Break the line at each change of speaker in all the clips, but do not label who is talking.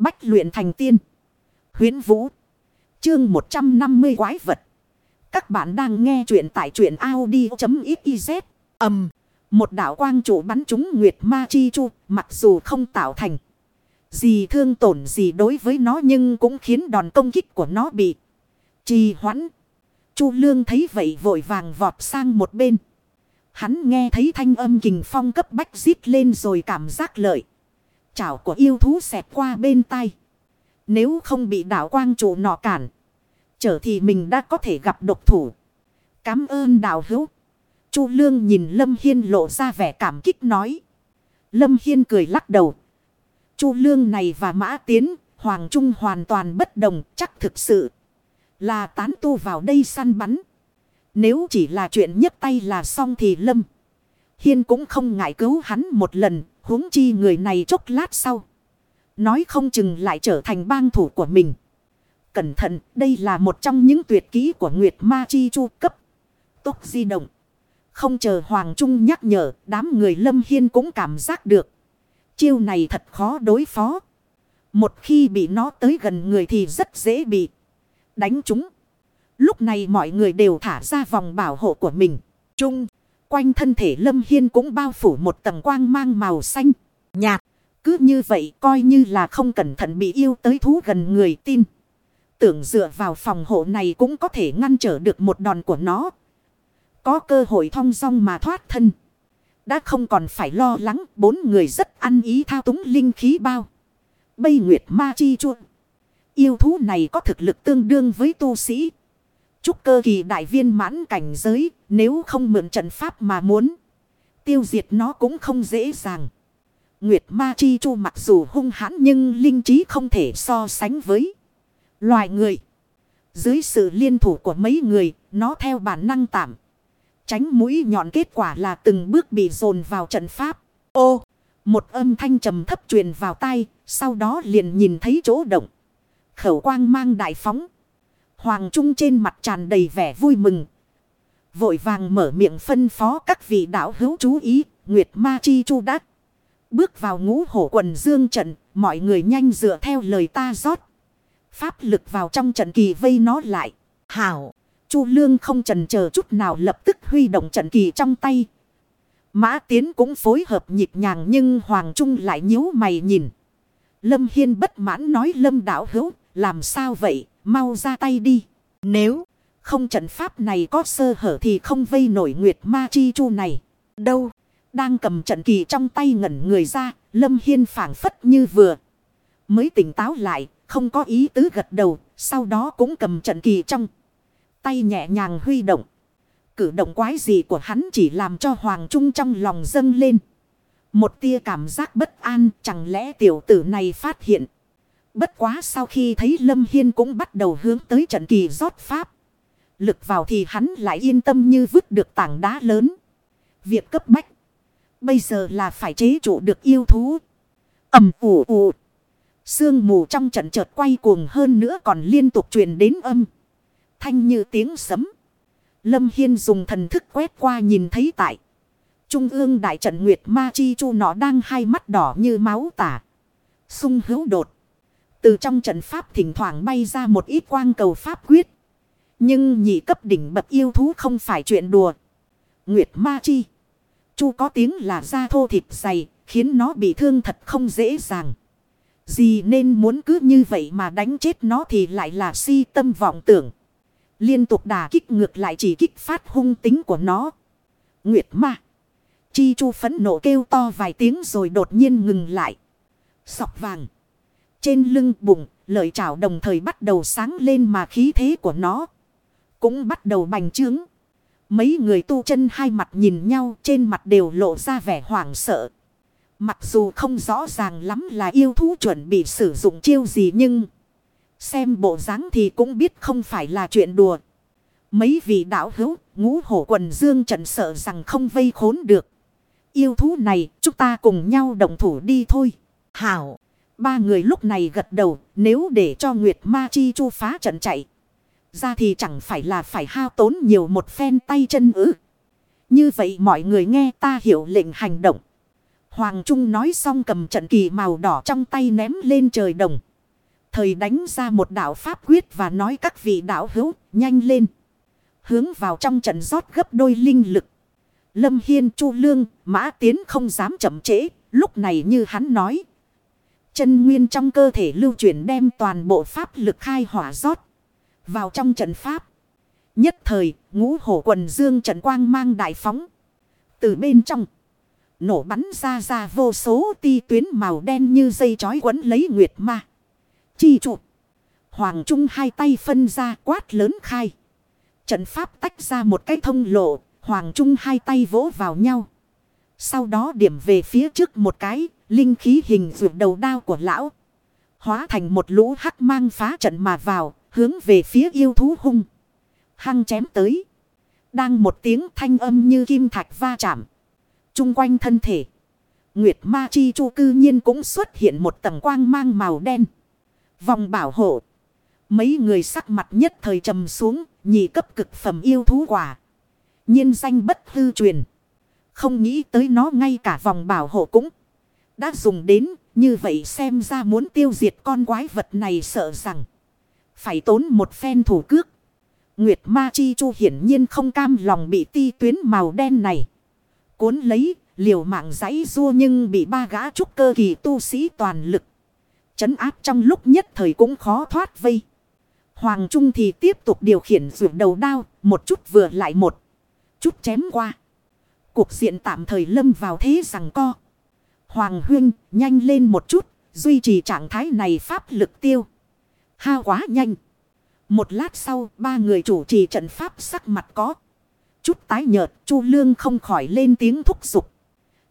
Bách luyện thành tiên. Huyến Vũ. Chương 150 quái vật. Các bạn đang nghe truyện tại truyện Audi.xyz. Âm. Một đạo quang chủ bắn trúng Nguyệt Ma Chi Chu. Mặc dù không tạo thành. Gì thương tổn gì đối với nó nhưng cũng khiến đòn công kích của nó bị trì hoãn. Chu Lương thấy vậy vội vàng vọt sang một bên. Hắn nghe thấy thanh âm kình phong cấp bách rít lên rồi cảm giác lợi. Chảo của yêu thú xẹp qua bên tay Nếu không bị đảo quang chủ nọ cản. Chở thì mình đã có thể gặp độc thủ. Cám ơn đảo hữu. Chu Lương nhìn Lâm Hiên lộ ra vẻ cảm kích nói. Lâm Hiên cười lắc đầu. Chu Lương này và Mã Tiến, Hoàng Trung hoàn toàn bất đồng, chắc thực sự là tán tu vào đây săn bắn. Nếu chỉ là chuyện nhấc tay là xong thì Lâm Hiên cũng không ngại cứu hắn một lần, huống chi người này chốc lát sau. Nói không chừng lại trở thành bang thủ của mình. Cẩn thận, đây là một trong những tuyệt kỹ của Nguyệt Ma Chi Chu cấp. Tốc di động. Không chờ Hoàng Trung nhắc nhở, đám người Lâm Hiên cũng cảm giác được. Chiêu này thật khó đối phó. Một khi bị nó tới gần người thì rất dễ bị đánh chúng. Lúc này mọi người đều thả ra vòng bảo hộ của mình. Trung, quanh thân thể Lâm Hiên cũng bao phủ một tầng quang mang màu xanh, nhạt. Cứ như vậy coi như là không cẩn thận bị yêu tới thú gần người tin. Tưởng dựa vào phòng hộ này cũng có thể ngăn trở được một đòn của nó. Có cơ hội thong dong mà thoát thân. Đã không còn phải lo lắng bốn người rất ăn ý thao túng linh khí bao. Bây Nguyệt Ma Chi Chuột. Yêu thú này có thực lực tương đương với tu sĩ. Chúc cơ kỳ đại viên mãn cảnh giới nếu không mượn trận pháp mà muốn. Tiêu diệt nó cũng không dễ dàng. Nguyệt Ma Chi Chu mặc dù hung hãn nhưng linh trí không thể so sánh với loài người. Dưới sự liên thủ của mấy người, nó theo bản năng tạm. Tránh mũi nhọn kết quả là từng bước bị dồn vào trận pháp. Ô! Một âm thanh trầm thấp truyền vào tai, sau đó liền nhìn thấy chỗ động. Khẩu quang mang đại phóng. Hoàng Trung trên mặt tràn đầy vẻ vui mừng. Vội vàng mở miệng phân phó các vị đạo hữu chú ý, Nguyệt Ma Chi Chu đắc. Bước vào ngũ hổ quần dương trận, mọi người nhanh dựa theo lời ta rót. Pháp lực vào trong trận kỳ vây nó lại. Hảo, Chu Lương không trần chờ chút nào lập tức huy động trận kỳ trong tay. Mã Tiến cũng phối hợp nhịp nhàng nhưng Hoàng Trung lại nhíu mày nhìn. Lâm Hiên bất mãn nói Lâm đảo hữu, làm sao vậy, mau ra tay đi. Nếu không trận pháp này có sơ hở thì không vây nổi Nguyệt Ma Chi Chu này. Đâu? Đang cầm trận kỳ trong tay ngẩn người ra, Lâm Hiên phảng phất như vừa. Mới tỉnh táo lại, không có ý tứ gật đầu, sau đó cũng cầm trận kỳ trong. Tay nhẹ nhàng huy động. Cử động quái gì của hắn chỉ làm cho Hoàng Trung trong lòng dâng lên. Một tia cảm giác bất an, chẳng lẽ tiểu tử này phát hiện. Bất quá sau khi thấy Lâm Hiên cũng bắt đầu hướng tới trận kỳ rót pháp. Lực vào thì hắn lại yên tâm như vứt được tảng đá lớn. Việc cấp bách. Bây giờ là phải chế trụ được yêu thú. ầm ủ ủ. Sương mù trong trận chợt quay cuồng hơn nữa còn liên tục truyền đến âm. Thanh như tiếng sấm. Lâm Hiên dùng thần thức quét qua nhìn thấy tại. Trung ương đại trận Nguyệt Ma Chi Chu nó đang hai mắt đỏ như máu tả. Sung hữu đột. Từ trong trận pháp thỉnh thoảng bay ra một ít quang cầu pháp quyết. Nhưng nhị cấp đỉnh bậc yêu thú không phải chuyện đùa. Nguyệt Ma Chi. Chu có tiếng là da thô thịt dày, khiến nó bị thương thật không dễ dàng. Gì nên muốn cứ như vậy mà đánh chết nó thì lại là si tâm vọng tưởng. Liên tục đà kích ngược lại chỉ kích phát hung tính của nó. Nguyệt ma. Chi chu phấn nộ kêu to vài tiếng rồi đột nhiên ngừng lại. Sọc vàng. Trên lưng bụng, lợi chảo đồng thời bắt đầu sáng lên mà khí thế của nó. Cũng bắt đầu bành trướng. Mấy người tu chân hai mặt nhìn nhau trên mặt đều lộ ra vẻ hoảng sợ. Mặc dù không rõ ràng lắm là yêu thú chuẩn bị sử dụng chiêu gì nhưng... Xem bộ dáng thì cũng biết không phải là chuyện đùa. Mấy vị đạo hữu, ngũ hổ quần dương trận sợ rằng không vây khốn được. Yêu thú này, chúng ta cùng nhau đồng thủ đi thôi. Hảo, ba người lúc này gật đầu, nếu để cho Nguyệt Ma Chi chu phá trận chạy. Ra thì chẳng phải là phải hao tốn nhiều một phen tay chân ư. Như vậy mọi người nghe ta hiểu lệnh hành động. Hoàng Trung nói xong cầm trận kỳ màu đỏ trong tay ném lên trời đồng. Thời đánh ra một đạo pháp quyết và nói các vị đạo hữu nhanh lên. Hướng vào trong trận rót gấp đôi linh lực. Lâm Hiên Chu Lương, Mã Tiến không dám chậm trễ, lúc này như hắn nói. Chân nguyên trong cơ thể lưu chuyển đem toàn bộ pháp lực khai hỏa rót vào trong trận pháp. Nhất thời, ngũ hổ quần dương trận quang mang đại phóng. Từ bên trong, nổ bắn ra ra vô số ti tuyến màu đen như dây chói quấn lấy nguyệt ma. Chi trụ. Hoàng Trung hai tay phân ra quát lớn khai. Trận pháp tách ra một cái thông lộ, Hoàng Trung hai tay vỗ vào nhau. Sau đó điểm về phía trước một cái, linh khí hình ruột đầu đao của lão. Hóa thành một lũ hắc mang phá trận mà vào, hướng về phía yêu thú hung. Hăng chém tới. Đang một tiếng thanh âm như kim thạch va chạm. Trung quanh thân thể. Nguyệt ma chi chu cư nhiên cũng xuất hiện một tầng quang mang màu đen. Vòng bảo hộ. Mấy người sắc mặt nhất thời trầm xuống, nhị cấp cực phẩm yêu thú quả. nhiên danh bất hư truyền. Không nghĩ tới nó ngay cả vòng bảo hộ cũng đã dùng đến, như vậy xem ra muốn tiêu diệt con quái vật này sợ rằng phải tốn một phen thủ cước. Nguyệt Ma Chi Chu hiển nhiên không cam lòng bị ti tuyến màu đen này. Cuốn lấy, liều mạng giấy rua nhưng bị ba gã trúc cơ kỳ tu sĩ toàn lực. Chấn áp trong lúc nhất thời cũng khó thoát vây. Hoàng Trung thì tiếp tục điều khiển rượu đầu đao, một chút vừa lại một. Chút chém qua. Cuộc diện tạm thời lâm vào thế rằng co. Hoàng Huyên nhanh lên một chút, duy trì trạng thái này pháp lực tiêu. Ha quá nhanh. Một lát sau, ba người chủ trì trận pháp sắc mặt có. Chút tái nhợt, Chu Lương không khỏi lên tiếng thúc giục.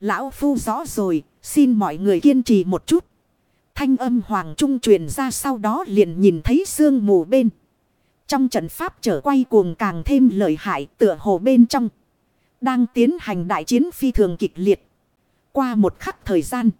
Lão Phu rõ rồi, xin mọi người kiên trì một chút. Thanh âm Hoàng Trung truyền ra sau đó liền nhìn thấy sương mù bên. Trong trận pháp trở quay cuồng càng thêm lợi hại tựa hồ bên trong. Đang tiến hành đại chiến phi thường kịch liệt. Qua một khắc thời gian.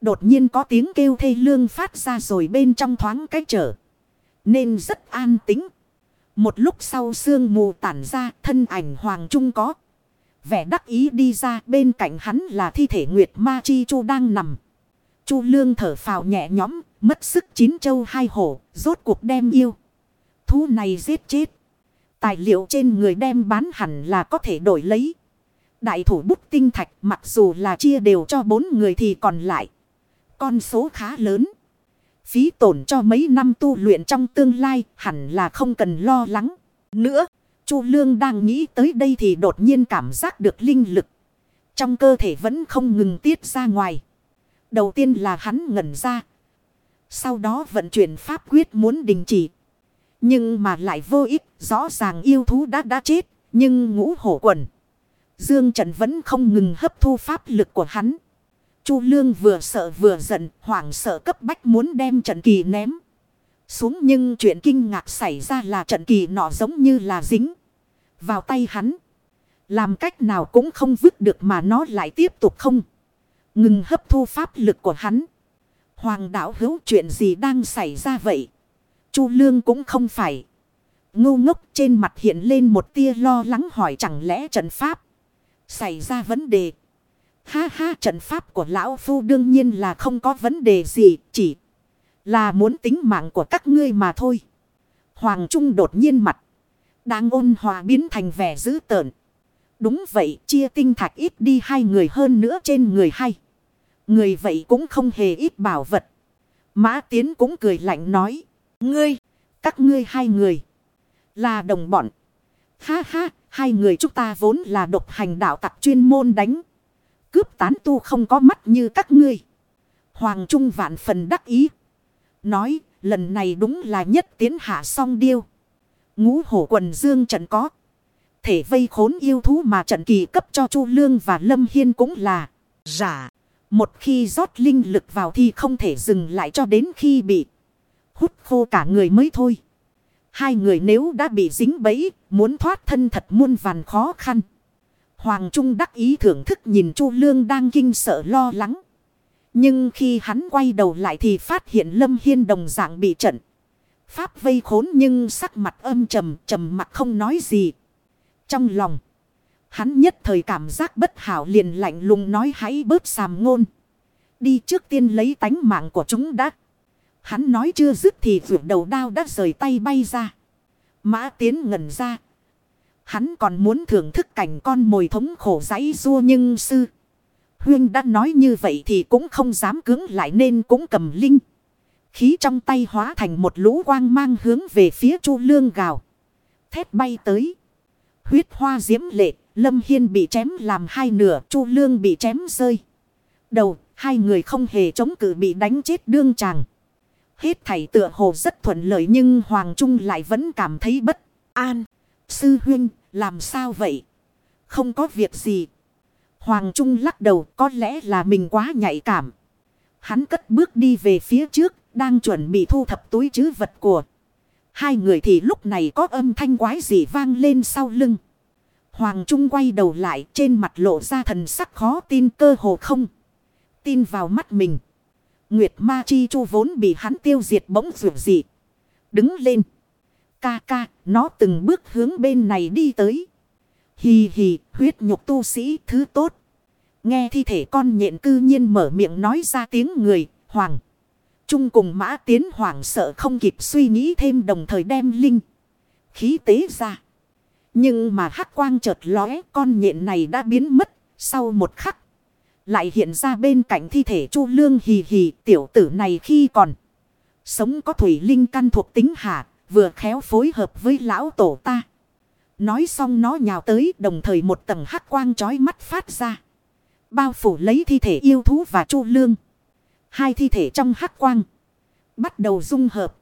Đột nhiên có tiếng kêu thê lương phát ra rồi bên trong thoáng cách trở. Nên rất an tĩnh. Một lúc sau sương mù tản ra thân ảnh Hoàng Trung có. Vẻ đắc ý đi ra bên cạnh hắn là thi thể Nguyệt Ma Chi Chu đang nằm. Chu Lương thở phào nhẹ nhõm, mất sức chín châu hai hổ, rốt cuộc đem yêu. Thú này giết chết. Tài liệu trên người đem bán hẳn là có thể đổi lấy. Đại thủ bút tinh thạch mặc dù là chia đều cho bốn người thì còn lại. Con số khá lớn. Phí tổn cho mấy năm tu luyện trong tương lai hẳn là không cần lo lắng. Nữa, Chu Lương đang nghĩ tới đây thì đột nhiên cảm giác được linh lực. Trong cơ thể vẫn không ngừng tiết ra ngoài. Đầu tiên là hắn ngẩn ra. Sau đó vận chuyển pháp quyết muốn đình chỉ. Nhưng mà lại vô ích, rõ ràng yêu thú đã đã chết, nhưng ngũ hổ quần. Dương Trần vẫn không ngừng hấp thu pháp lực của hắn. Chu Lương vừa sợ vừa giận, hoảng sợ cấp bách muốn đem trận kỳ ném xuống nhưng chuyện kinh ngạc xảy ra là trận kỳ nọ giống như là dính vào tay hắn. Làm cách nào cũng không vứt được mà nó lại tiếp tục không. Ngừng hấp thu pháp lực của hắn. Hoàng đạo hữu chuyện gì đang xảy ra vậy? Chu Lương cũng không phải. Ngu ngốc trên mặt hiện lên một tia lo lắng hỏi chẳng lẽ trận pháp xảy ra vấn đề. Ha ha trận pháp của lão phu đương nhiên là không có vấn đề gì, chỉ là muốn tính mạng của các ngươi mà thôi. Hoàng Trung đột nhiên mặt. Đang ôn hòa biến thành vẻ dữ tợn. Đúng vậy, chia tinh thạch ít đi hai người hơn nữa trên người hay. Người vậy cũng không hề ít bảo vật. Mã Tiến cũng cười lạnh nói. Ngươi, các ngươi hai người. Là đồng bọn. Ha ha, hai người chúng ta vốn là độc hành đạo tặc chuyên môn đánh. Cướp tán tu không có mắt như các ngươi. Hoàng Trung vạn phần đắc ý. Nói, lần này đúng là nhất tiến hạ song điêu. Ngũ hổ quần dương trận có. Thể vây khốn yêu thú mà trận kỳ cấp cho Chu Lương và Lâm Hiên cũng là giả. Một khi rót linh lực vào thì không thể dừng lại cho đến khi bị hút khô cả người mới thôi. Hai người nếu đã bị dính bẫy, muốn thoát thân thật muôn vàn khó khăn. Hoàng Trung đắc ý thưởng thức nhìn Chu Lương đang kinh sợ lo lắng. Nhưng khi hắn quay đầu lại thì phát hiện Lâm Hiên đồng dạng bị trận. Pháp vây khốn nhưng sắc mặt âm trầm, trầm mặt không nói gì. Trong lòng, hắn nhất thời cảm giác bất hảo liền lạnh lùng nói hãy bớt sàm ngôn. Đi trước tiên lấy tánh mạng của chúng đã. Hắn nói chưa dứt thì vượt đầu đao đã rời tay bay ra. Mã tiến ngẩn ra. Hắn còn muốn thưởng thức cảnh con mồi thống khổ giấy rua nhưng sư. Huyên đã nói như vậy thì cũng không dám cứng lại nên cũng cầm linh. Khí trong tay hóa thành một lũ quang mang hướng về phía chu lương gào. Thét bay tới. Huyết hoa diễm lệ, Lâm Hiên bị chém làm hai nửa, chu lương bị chém rơi. Đầu, hai người không hề chống cự bị đánh chết đương chàng. Hết thảy tựa hồ rất thuận lợi nhưng Hoàng Trung lại vẫn cảm thấy bất an. Sư huynh, làm sao vậy? Không có việc gì. Hoàng Trung lắc đầu có lẽ là mình quá nhạy cảm. Hắn cất bước đi về phía trước, đang chuẩn bị thu thập túi chứ vật của. Hai người thì lúc này có âm thanh quái gì vang lên sau lưng. Hoàng Trung quay đầu lại trên mặt lộ ra thần sắc khó tin cơ hồ không. Tin vào mắt mình. Nguyệt Ma Chi Chu vốn bị hắn tiêu diệt bỗng rượu dị. Đứng lên. Ca ca, nó từng bước hướng bên này đi tới. Hì hì, huyết nhục tu sĩ, thứ tốt. Nghe thi thể con nhện cư nhiên mở miệng nói ra tiếng người, hoàng. Trung cùng mã tiến hoàng sợ không kịp suy nghĩ thêm đồng thời đem linh. Khí tế ra. Nhưng mà hắc quang chợt lóe con nhện này đã biến mất. Sau một khắc. Lại hiện ra bên cạnh thi thể chu lương hì hì, tiểu tử này khi còn. Sống có thủy linh căn thuộc tính hạ. Vừa khéo phối hợp với lão tổ ta. Nói xong nó nhào tới, đồng thời một tầng hắc quang chói mắt phát ra. Bao phủ lấy thi thể yêu thú và chu lương. Hai thi thể trong hắc quang. Bắt đầu dung hợp.